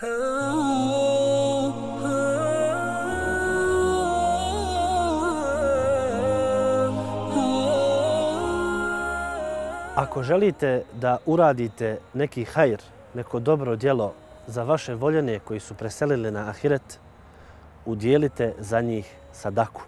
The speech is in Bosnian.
Ako želite da uradite neki hajr, neko dobro djelo za vaše voljene koji su preselili na Ahiret, udjelite za njih sadaku.